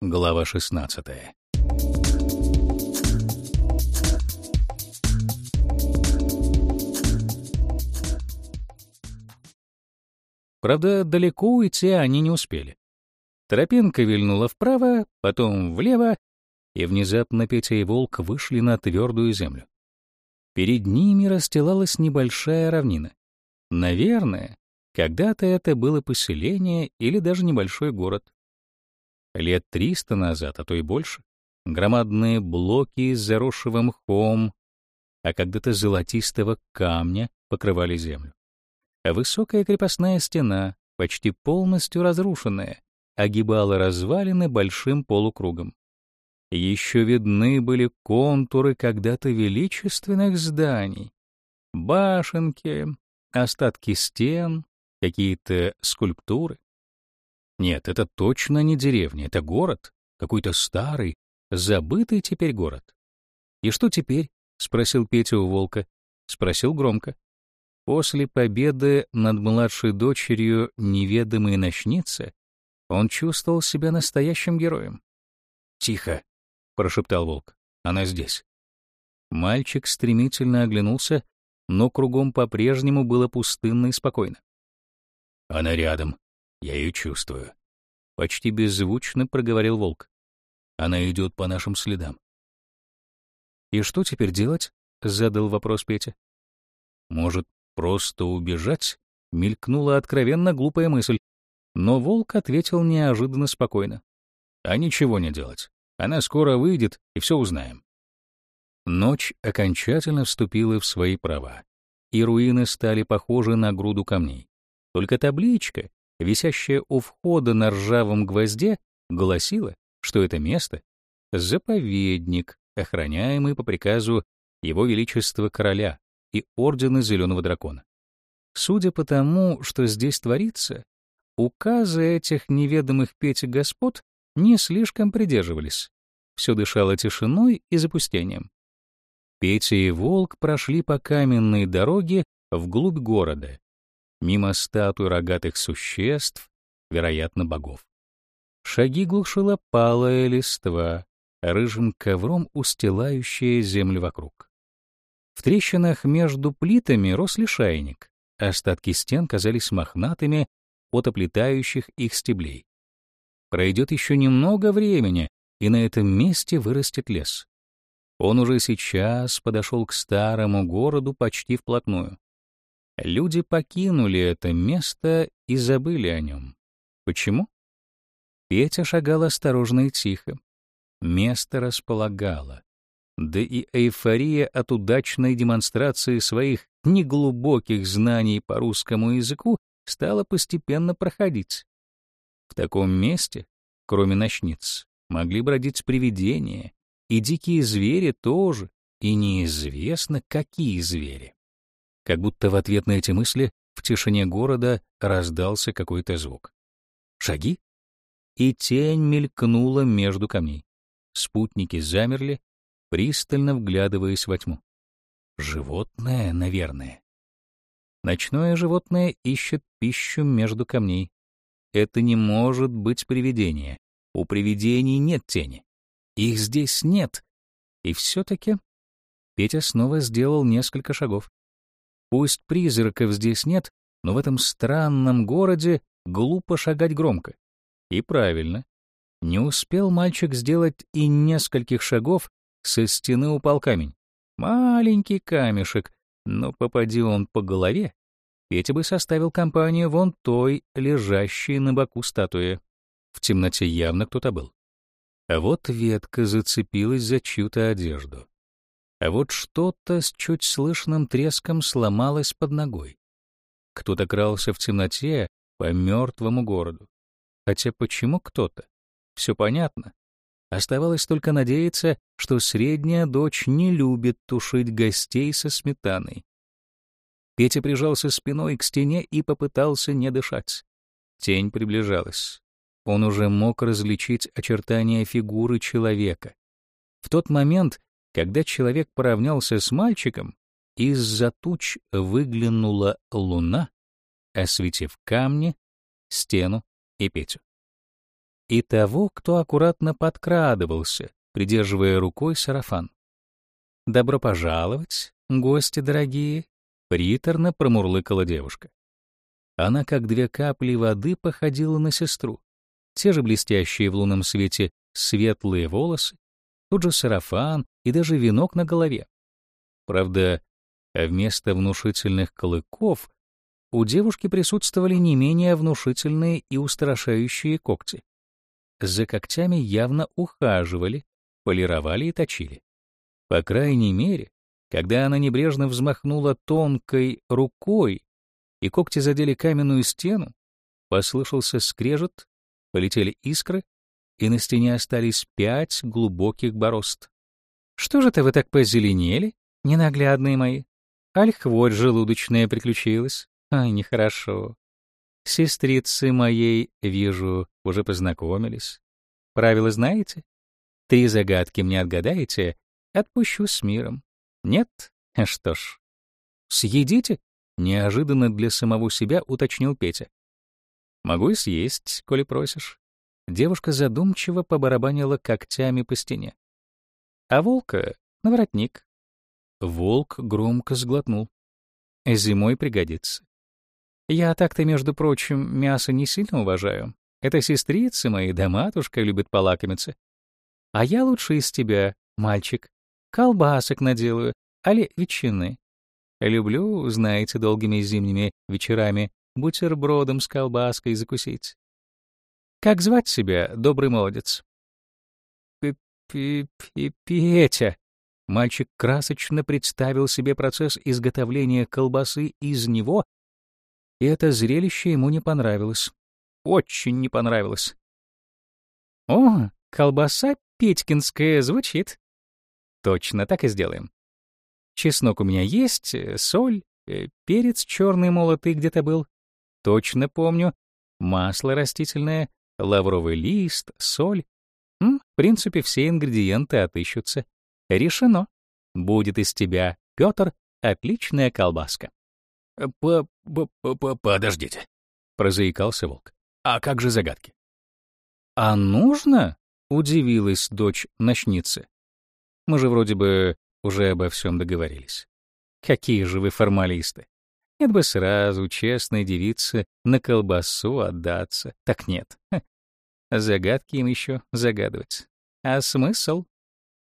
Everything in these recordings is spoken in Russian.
Глава 16. Правда, далеко уйти они не успели. Тропинка вильнула вправо, потом влево, и внезапно Петя и Волк вышли на твердую землю. Перед ними расстилалась небольшая равнина. Наверное, когда-то это было поселение или даже небольшой город. Лет триста назад, а то и больше, громадные блоки с заросшим мхом, а когда-то золотистого камня покрывали землю. Высокая крепостная стена, почти полностью разрушенная, огибала развалины большим полукругом. Еще видны были контуры когда-то величественных зданий, башенки, остатки стен, какие-то скульптуры. Нет, это точно не деревня, это город, какой-то старый, забытый теперь город. «И что теперь?» — спросил Петя у волка. Спросил громко. После победы над младшей дочерью неведомой ночницы он чувствовал себя настоящим героем. «Тихо!» — прошептал волк. «Она здесь». Мальчик стремительно оглянулся, но кругом по-прежнему было пустынно и спокойно. «Она рядом», я ее чувствую. Почти беззвучно проговорил волк. Она идет по нашим следам. И что теперь делать? Задал вопрос Петя. Может, просто убежать? Мелькнула откровенно глупая мысль. Но волк ответил неожиданно спокойно. А ничего не делать. Она скоро выйдет, и все узнаем. Ночь окончательно вступила в свои права, и руины стали похожи на груду камней. Только табличка, висящая у входа на ржавом гвозде, гласила, что это место — заповедник, охраняемый по приказу Его Величества Короля и Ордена Зеленого Дракона. Судя по тому, что здесь творится, указы этих неведомых Пети господ не слишком придерживались. Все дышало тишиной и запустением. Петя и Волк прошли по каменной дороге вглубь города, мимо статуй рогатых существ, вероятно, богов. Шаги глушила палая листва, рыжим ковром устилающая землю вокруг. В трещинах между плитами рос лишайник, остатки стен казались мохнатыми от оплетающих их стеблей. Пройдет еще немного времени, и на этом месте вырастет лес. Он уже сейчас подошел к старому городу почти вплотную. Люди покинули это место и забыли о нем. Почему? Петя шагал осторожно и тихо. Место располагало. Да и эйфория от удачной демонстрации своих неглубоких знаний по русскому языку стала постепенно проходить. В таком месте, кроме ночниц, могли бродить привидения, и дикие звери тоже, и неизвестно, какие звери. Как будто в ответ на эти мысли в тишине города раздался какой-то звук. Шаги? И тень мелькнула между камней. Спутники замерли, пристально вглядываясь во тьму. Животное, наверное. Ночное животное ищет пищу между камней. Это не может быть привидение. У привидений нет тени. Их здесь нет. И все-таки Петя снова сделал несколько шагов. Пусть призраков здесь нет, но в этом странном городе глупо шагать громко. И правильно. Не успел мальчик сделать и нескольких шагов, со стены упал камень. Маленький камешек, но попади он по голове, Петя бы составил компанию вон той, лежащей на боку статуи. В темноте явно кто-то был. А вот ветка зацепилась за чью-то одежду. А вот что-то с чуть слышным треском сломалось под ногой. Кто-то крался в темноте по мертвому городу. Хотя почему кто-то? Все понятно. Оставалось только надеяться, что средняя дочь не любит тушить гостей со сметаной. Петя прижался спиной к стене и попытался не дышать. Тень приближалась. Он уже мог различить очертания фигуры человека. В тот момент, когда человек поравнялся с мальчиком, из-за туч выглянула луна, осветив камни, стену и Петю. и того, кто аккуратно подкрадывался, придерживая рукой сарафан. «Добро пожаловать, гости дорогие!» — приторно промурлыкала девушка. Она, как две капли воды, походила на сестру. Те же блестящие в лунном свете светлые волосы, тот же сарафан и даже венок на голове. Правда, вместо внушительных клыков у девушки присутствовали не менее внушительные и устрашающие когти. За когтями явно ухаживали, полировали и точили. По крайней мере, когда она небрежно взмахнула тонкой рукой, и когти задели каменную стену, послышался скрежет, полетели искры, и на стене остались пять глубоких борозд. «Что же-то вы так позеленели, ненаглядные мои? Аль хворь желудочная приключилась? Ай, нехорошо. Сестрицы моей, вижу, уже познакомились. Правила знаете? Три загадки мне отгадаете, отпущу с миром. Нет? Что ж. Съедите? Неожиданно для самого себя уточнил Петя. Могу и съесть, коли просишь. Девушка задумчиво побарабанила когтями по стене. А волка — на воротник. Волк громко сглотнул. Зимой пригодится. Я так-то, между прочим, мясо не сильно уважаю. Это сестрицы мои, да матушка любит полакомиться. А я лучше из тебя, мальчик. Колбасок наделаю, али ветчины. Люблю, знаете, долгими зимними вечерами бутербродом с колбаской закусить. Как звать себя, добрый молодец? Петя. Мальчик красочно представил себе процесс изготовления колбасы из него, и это зрелище ему не понравилось. Очень не понравилось. О, колбаса петькинская звучит. Точно, так и сделаем. Чеснок у меня есть, соль, э, перец черный молотый где-то был. Точно помню. Масло растительное, лавровый лист, соль. М, в принципе, все ингредиенты отыщутся. Решено. Будет из тебя, Петр, отличная колбаска. По -по -по «Подождите», — прозаикался волк. «А как же загадки?» «А нужно?» — удивилась дочь ночницы. «Мы же вроде бы уже обо всем договорились. Какие же вы формалисты. Нет бы сразу честной девице на колбасу отдаться. Так нет. Ха. Загадки им еще загадывать. А смысл?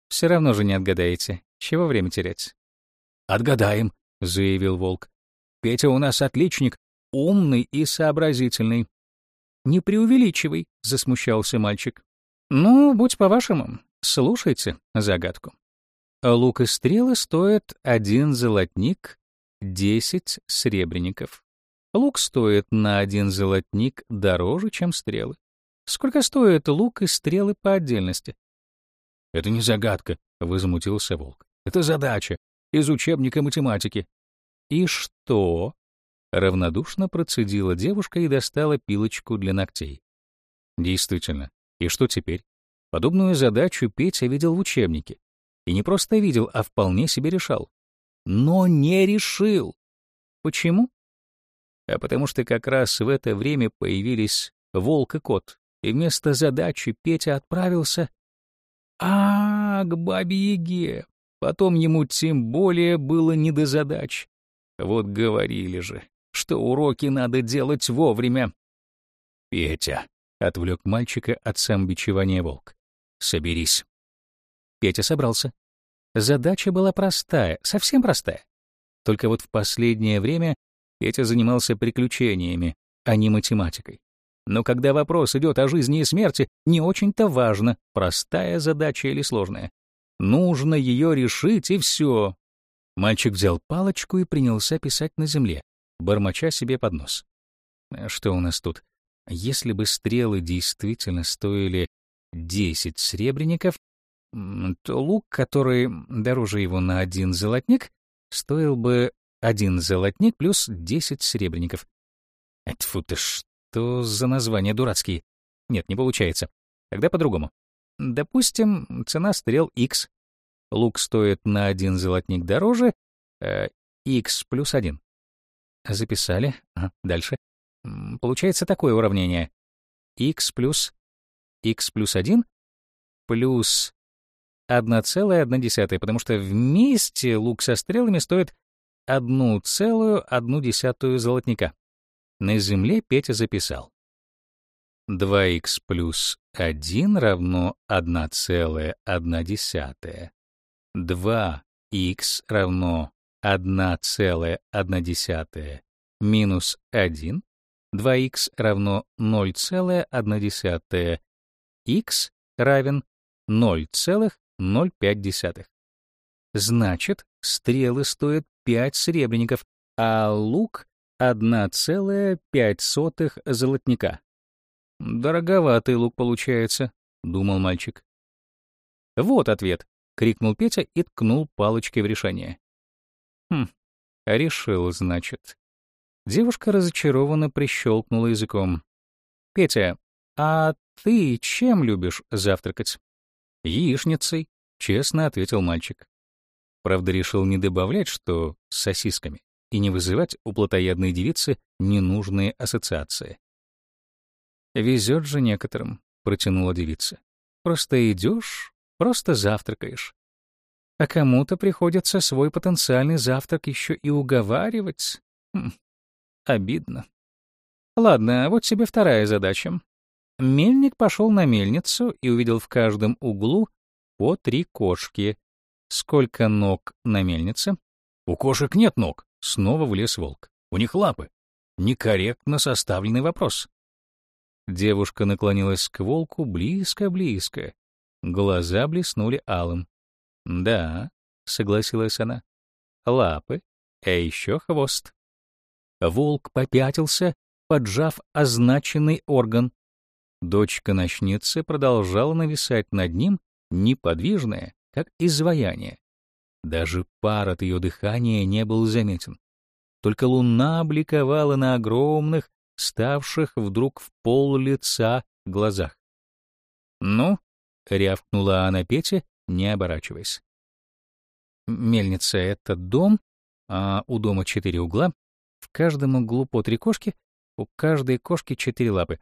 Все равно же не отгадаете. Чего время терять? «Отгадаем», — заявил волк. «Петя у нас отличник, умный и сообразительный». «Не преувеличивай», — засмущался мальчик. «Ну, будь по-вашему, слушайте загадку. Лук и стрелы стоят один золотник Десять сребреников. Лук стоит на один золотник дороже, чем стрелы. Сколько стоит лук и стрелы по отдельности? — Это не загадка, — возмутился волк. — Это задача из учебника математики. — И что? — равнодушно процедила девушка и достала пилочку для ногтей. Действительно, и что теперь? Подобную задачу Петя видел в учебнике. И не просто видел, а вполне себе решал но не решил. Почему? А потому что как раз в это время появились волк и кот, и вместо задачи Петя отправился а, к бабе-яге. Потом ему тем более было не до задач. Вот говорили же, что уроки надо делать вовремя. «Петя», — отвлек мальчика от самобичевания волк, — «соберись». Петя собрался. Задача была простая, совсем простая. Только вот в последнее время Петя занимался приключениями, а не математикой. Но когда вопрос идет о жизни и смерти, не очень-то важно, простая задача или сложная. Нужно ее решить, и все. Мальчик взял палочку и принялся писать на земле, бормоча себе под нос. Что у нас тут? Если бы стрелы действительно стоили 10 сребреников, то лук, который дороже его на один золотник, стоил бы один золотник плюс десять серебряников. Тьфу ты, что за названия дурацкие? Нет, не получается. Тогда по-другому. Допустим, цена стрел X. Лук стоит на один золотник дороже, э, X плюс один. Записали. А, дальше. Получается такое уравнение. X плюс x плюс 1 плюс 1,1, потому что вместе лук со стрелами стоит 1,1 золотника. На земле Петя записал. 2х плюс 1 равно 1,1. 2х равно 1,1 минус 1. 2х равно 0,1. х равен 0,05. Значит, стрелы стоят 5 сребреников, а лук — 1,5 золотника. «Дороговатый лук получается», — думал мальчик. «Вот ответ», — крикнул Петя и ткнул палочкой в решение. «Хм, решил, значит». Девушка разочарованно прищелкнула языком. «Петя, а ты чем любишь завтракать?» «Яичницей», — честно ответил мальчик. Правда, решил не добавлять, что с сосисками, и не вызывать у плотоядной девицы ненужные ассоциации. «Везет же некоторым», — протянула девица. «Просто идешь, просто завтракаешь. А кому-то приходится свой потенциальный завтрак еще и уговаривать. Хм, обидно. Ладно, вот тебе вторая задача. Мельник пошел на мельницу и увидел в каждом углу по три кошки. Сколько ног на мельнице? У кошек нет ног. Снова влез волк. У них лапы. Некорректно составленный вопрос. Девушка наклонилась к волку близко-близко. Глаза блеснули алым. «Да», — согласилась она, — «лапы, а еще хвост». Волк попятился, поджав означенный орган. Дочка ночницы продолжала нависать над ним, неподвижная, как изваяние. Даже пар от ее дыхания не был заметен. Только луна бликовала на огромных, ставших вдруг в пол лица глазах. «Ну?» — рявкнула она Пете, не оборачиваясь. «Мельница — это дом, а у дома четыре угла, в каждом углу по три кошки, у каждой кошки четыре лапы.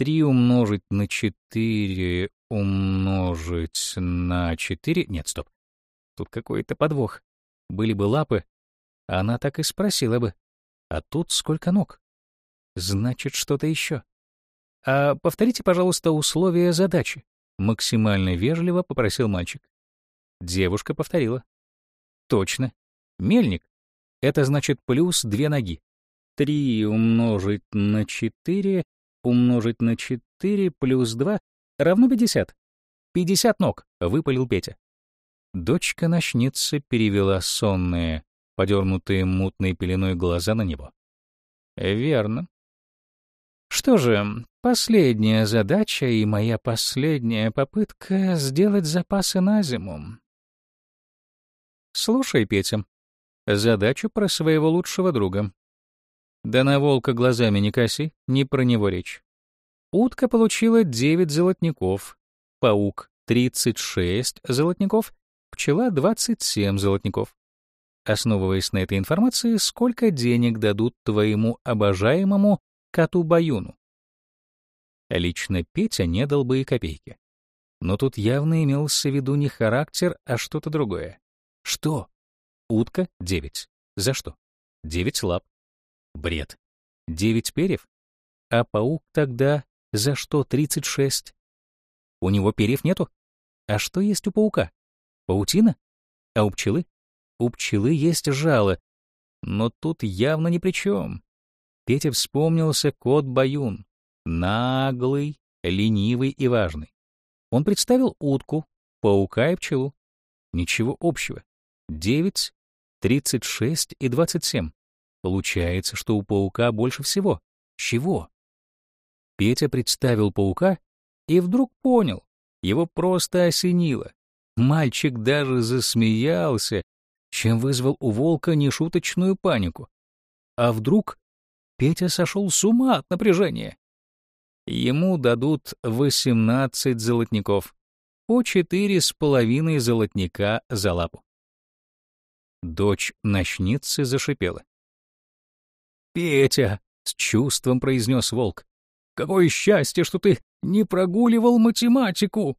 Три умножить на четыре умножить на четыре... Нет, стоп. Тут какой-то подвох. Были бы лапы, она так и спросила бы. А тут сколько ног? Значит, что-то еще. А повторите, пожалуйста, условия задачи. Максимально вежливо попросил мальчик. Девушка повторила. Точно. Мельник. Это значит плюс две ноги. Три умножить на четыре умножить на четыре плюс два равно пятьдесят. Пятьдесят ног, выпалил Петя. Дочка ночницы перевела сонные, подернутые мутной пеленой глаза на него. Верно. Что же, последняя задача и моя последняя попытка сделать запасы на зиму. Слушай, Петя, задачу про своего лучшего друга. Да на волка глазами не коси, не про него речь. Утка получила 9 золотников, паук — 36 золотников, пчела — 27 золотников. Основываясь на этой информации, сколько денег дадут твоему обожаемому коту Баюну. Лично Петя не дал бы и копейки. Но тут явно имелся в виду не характер, а что-то другое. Что? Утка — девять. За что? Девять лап. Бред. Девять перьев? А паук тогда за что тридцать шесть? У него перьев нету? А что есть у паука? Паутина? А у пчелы? У пчелы есть жало. Но тут явно ни при чем. Пете вспомнился кот Баюн. Наглый, ленивый и важный. Он представил утку, паука и пчелу. Ничего общего. Девять, тридцать шесть и двадцать семь. Получается, что у паука больше всего. Чего? Петя представил паука и вдруг понял. Его просто осенило. Мальчик даже засмеялся, чем вызвал у волка нешуточную панику. А вдруг Петя сошел с ума от напряжения. Ему дадут 18 золотников, по четыре с половиной золотника за лапу. Дочь ночницы зашипела. «Петя!» — с чувством произнес волк. «Какое счастье, что ты не прогуливал математику.